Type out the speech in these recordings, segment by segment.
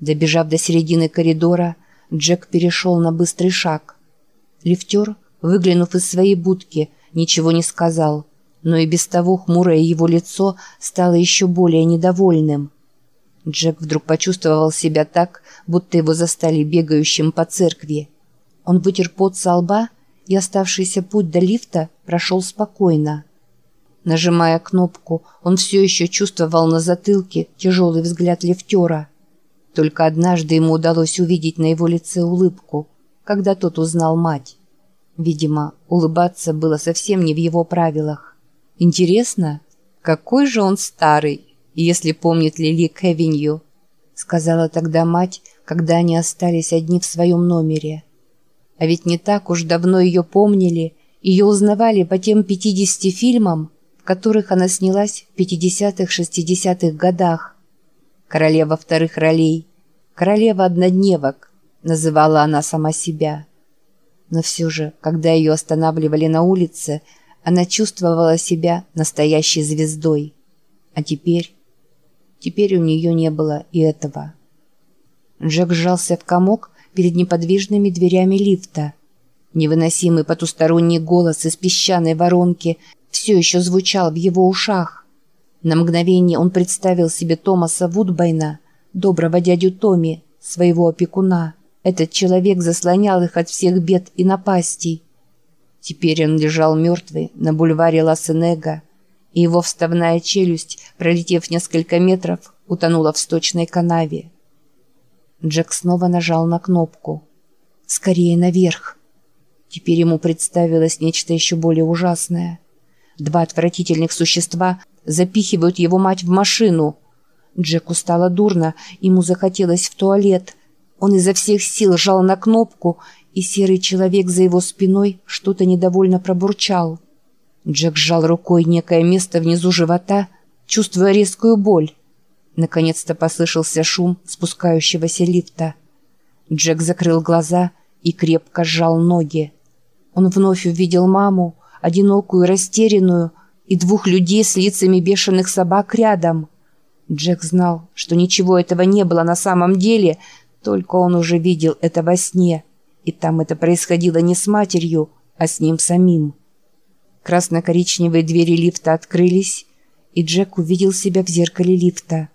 Добежав до середины коридора, Джек перешел на быстрый шаг. Лифтер, выглянув из своей будки, ничего не сказал, но и без того хмурое его лицо стало еще более недовольным. Джек вдруг почувствовал себя так, будто его застали бегающим по церкви. Он вытер пот со лба, и оставшийся путь до лифта прошел спокойно. Нажимая кнопку, он все еще чувствовал на затылке тяжелый взгляд лифтера. Только однажды ему удалось увидеть на его лице улыбку, когда тот узнал мать. Видимо, улыбаться было совсем не в его правилах. Интересно, какой же он старый, если помнит Лили Кевинью, сказала тогда мать, когда они остались одни в своем номере. А ведь не так уж давно ее помнили, ее узнавали по тем 50 фильмам, в которых она снялась в 50-60-х годах. Королева вторых ролей, королева однодневок, называла она сама себя. Но все же, когда ее останавливали на улице, она чувствовала себя настоящей звездой. А теперь... Теперь у нее не было и этого. Джек сжался в комок перед неподвижными дверями лифта. Невыносимый потусторонний голос из песчаной воронки все еще звучал в его ушах. На мгновение он представил себе Томаса Вудбайна, доброго дядю Томи, своего опекуна. Этот человек заслонял их от всех бед и напастей. Теперь он лежал мертвый на бульваре Лас-Энега, и его вставная челюсть, пролетев несколько метров, утонула в сточной канаве. Джек снова нажал на кнопку. «Скорее наверх!» Теперь ему представилось нечто еще более ужасное. Два отвратительных существа запихивают его мать в машину. Джеку стало дурно, ему захотелось в туалет. Он изо всех сил жал на кнопку, и серый человек за его спиной что-то недовольно пробурчал. Джек сжал рукой некое место внизу живота, чувствуя резкую боль. Наконец-то послышался шум спускающегося лифта. Джек закрыл глаза и крепко сжал ноги. Он вновь увидел маму, одинокую, растерянную, и двух людей с лицами бешеных собак рядом. Джек знал, что ничего этого не было на самом деле, только он уже видел это во сне – и там это происходило не с матерью, а с ним самим. Красно-коричневые двери лифта открылись, и Джек увидел себя в зеркале лифта.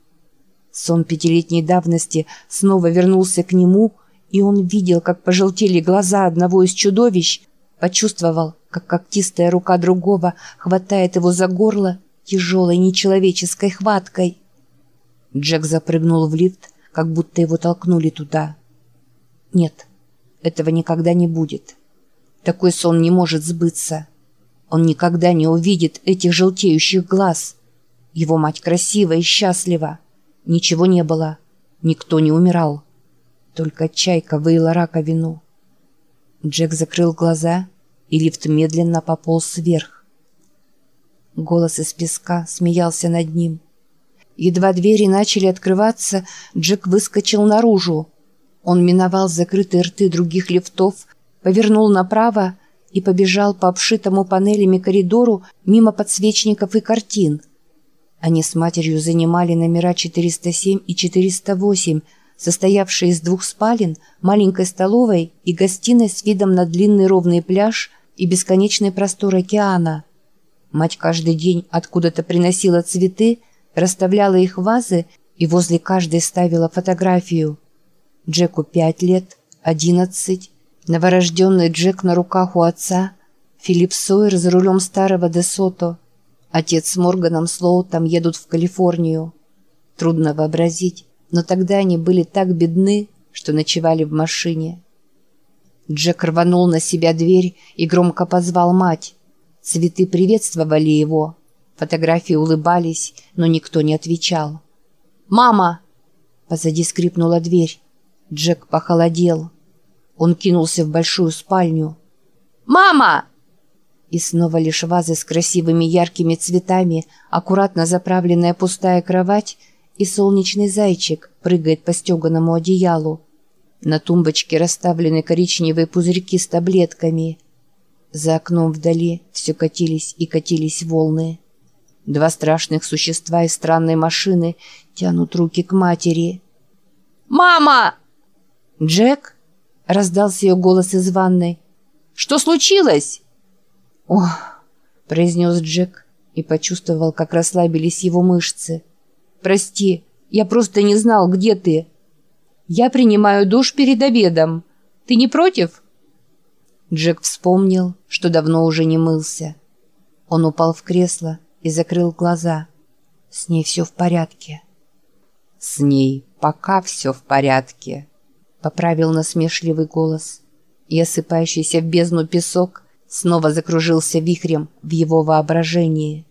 Сон пятилетней давности снова вернулся к нему, и он видел, как пожелтели глаза одного из чудовищ, почувствовал, как когтистая рука другого хватает его за горло тяжелой нечеловеческой хваткой. Джек запрыгнул в лифт, как будто его толкнули туда. Нет, этого никогда не будет. Такой сон не может сбыться. Он никогда не увидит этих желтеющих глаз. Его мать красива и счастлива. Ничего не было. Никто не умирал. Только чайка выила раковину. Джек закрыл глаза, и лифт медленно пополз вверх. Голос из песка смеялся над ним. Едва двери начали открываться, Джек выскочил наружу. Он миновал закрытые рты других лифтов, повернул направо и побежал по обшитому панелями коридору мимо подсвечников и картин. Они с матерью занимали номера 407 и 408, состоявшие из двух спален, маленькой столовой и гостиной с видом на длинный ровный пляж и бесконечный простор океана. Мать каждый день откуда-то приносила цветы, расставляла их в вазы и возле каждой ставила фотографию. Джеку пять лет, одиннадцать, новорожденный Джек на руках у отца, Филипп Сойер за рулем старого Десото. Отец с Морганом Слоутом едут в Калифорнию. Трудно вообразить, но тогда они были так бедны, что ночевали в машине. Джек рванул на себя дверь и громко позвал мать. Цветы приветствовали его. Фотографии улыбались, но никто не отвечал. «Мама!» Позади скрипнула дверь. Джек похолодел. Он кинулся в большую спальню. «Мама!» И снова лишь вазы с красивыми яркими цветами, аккуратно заправленная пустая кровать и солнечный зайчик прыгает по стеганому одеялу. На тумбочке расставлены коричневые пузырьки с таблетками. За окном вдали все катились и катились волны. Два страшных существа из странной машины тянут руки к матери – Мама!» «Джек?» — раздался ее голос из ванной. «Что случилось?» «Ох!» — произнес Джек и почувствовал, как расслабились его мышцы. «Прости, я просто не знал, где ты. Я принимаю душ перед обедом. Ты не против?» Джек вспомнил, что давно уже не мылся. Он упал в кресло и закрыл глаза. С ней все в порядке. «С ней пока все в порядке», — поправил насмешливый голос. И осыпающийся в бездну песок снова закружился вихрем в его воображении.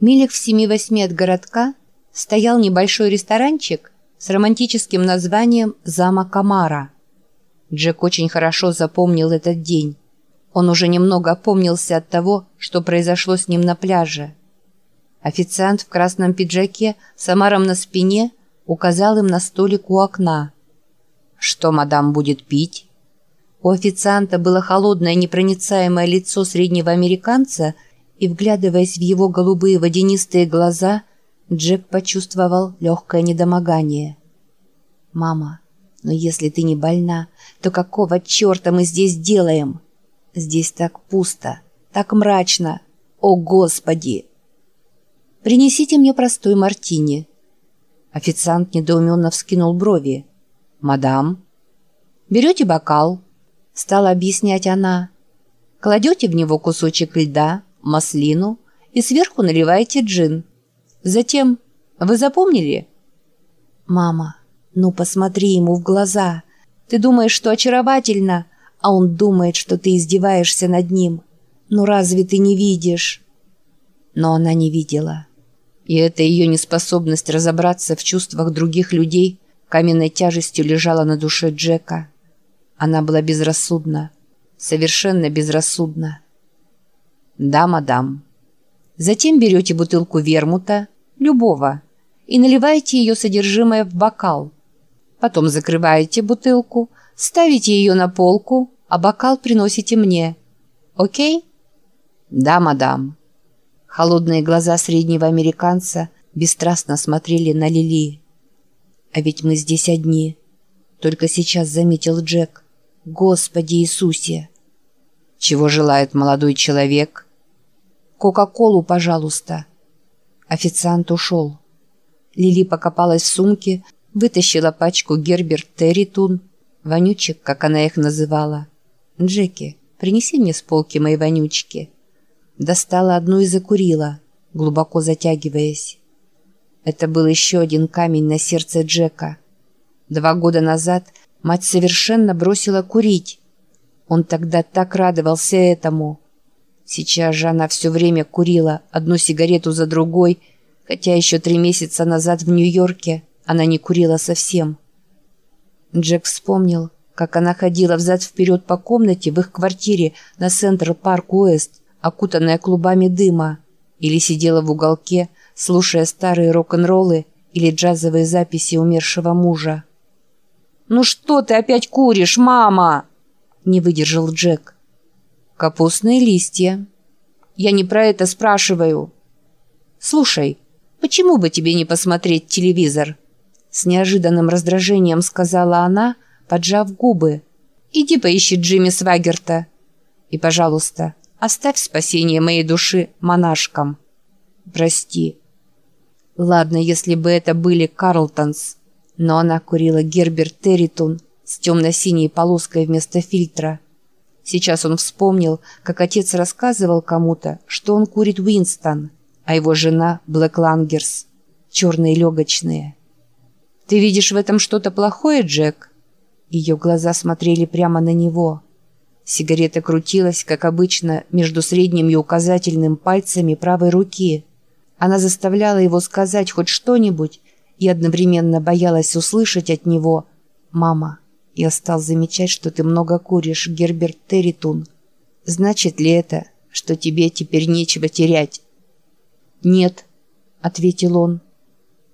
Милях в семи-восьми от городка стоял небольшой ресторанчик с романтическим названием «Замок Амара». Джек очень хорошо запомнил этот день. Он уже немного опомнился от того, что произошло с ним на пляже. Официант в красном пиджаке с омаром на спине указал им на столик у окна. «Что мадам будет пить?» У официанта было холодное непроницаемое лицо среднего американца, и, вглядываясь в его голубые водянистые глаза, Джек почувствовал легкое недомогание. «Мама, но если ты не больна, то какого черта мы здесь делаем? Здесь так пусто, так мрачно. О, Господи!» «Принесите мне простой мартини». Официант недоуменно вскинул брови. «Мадам?» «Берете бокал?» Стала объяснять она. «Кладете в него кусочек льда, маслину и сверху наливаете джин. Затем... Вы запомнили?» «Мама, ну посмотри ему в глаза. Ты думаешь, что очаровательно, а он думает, что ты издеваешься над ним. Ну разве ты не видишь?» Но она не видела. И эта ее неспособность разобраться в чувствах других людей каменной тяжестью лежала на душе Джека. Она была безрассудна, совершенно безрассудна. «Да, мадам». Затем берете бутылку вермута, любого, и наливаете ее содержимое в бокал. Потом закрываете бутылку, ставите ее на полку, а бокал приносите мне. Окей? Да, мадам. Холодные глаза среднего американца бесстрастно смотрели на Лили. «А ведь мы здесь одни», — только сейчас заметил Джек. «Господи Иисусе!» «Чего желает молодой человек?» «Кока-колу, пожалуйста». Официант ушел. Лили покопалась в сумке, вытащила пачку Герберт Территун, вонючек, как она их называла. «Джеки, принеси мне с полки мои вонючки». Достала одну и закурила, глубоко затягиваясь. Это был еще один камень на сердце Джека. Два года назад мать совершенно бросила курить. Он тогда так радовался этому. Сейчас же она все время курила одну сигарету за другой, хотя еще три месяца назад в Нью-Йорке она не курила совсем. Джек вспомнил, как она ходила взад-вперед по комнате в их квартире на Центр Парк Уэст, окутанная клубами дыма, или сидела в уголке, слушая старые рок-н-роллы или джазовые записи умершего мужа. «Ну что ты опять куришь, мама?» – не выдержал Джек. «Капустные листья». «Я не про это спрашиваю». «Слушай, почему бы тебе не посмотреть телевизор?» С неожиданным раздражением сказала она, поджав губы. «Иди поищи Джимми Свагерта. И, пожалуйста, Оставь спасение моей души монашкам. Прости. Ладно, если бы это были Карлтонс, но она курила Герберт Территун с темно-синей полоской вместо фильтра. Сейчас он вспомнил, как отец рассказывал кому-то, что он курит Уинстон, а его жена Блэк Лангерс, черные легочные. «Ты видишь в этом что-то плохое, Джек?» Ее глаза смотрели прямо на него – Сигарета крутилась, как обычно, между средним и указательным пальцами правой руки. Она заставляла его сказать хоть что-нибудь и одновременно боялась услышать от него «Мама, я стал замечать, что ты много куришь, Герберт Территун. Значит ли это, что тебе теперь нечего терять?» «Нет», — ответил он.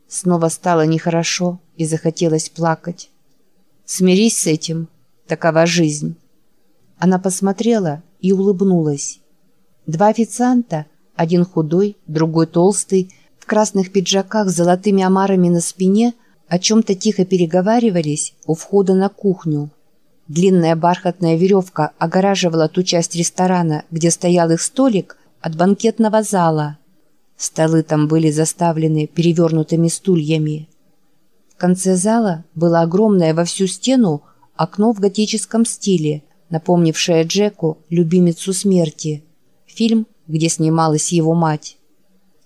Снова стало нехорошо и захотелось плакать. «Смирись с этим, такова жизнь». Она посмотрела и улыбнулась. Два официанта, один худой, другой толстый, в красных пиджаках с золотыми омарами на спине, о чем-то тихо переговаривались у входа на кухню. Длинная бархатная веревка огораживала ту часть ресторана, где стоял их столик, от банкетного зала. Столы там были заставлены перевернутыми стульями. В конце зала было огромное во всю стену окно в готическом стиле, напомнившее Джеку «Любимицу смерти», фильм, где снималась его мать.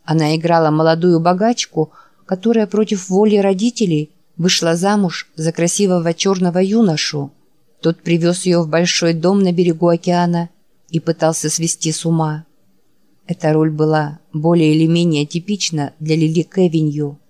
Она играла молодую богачку, которая против воли родителей вышла замуж за красивого черного юношу. Тот привез ее в большой дом на берегу океана и пытался свести с ума. Эта роль была более или менее типична для Лили Кевинью –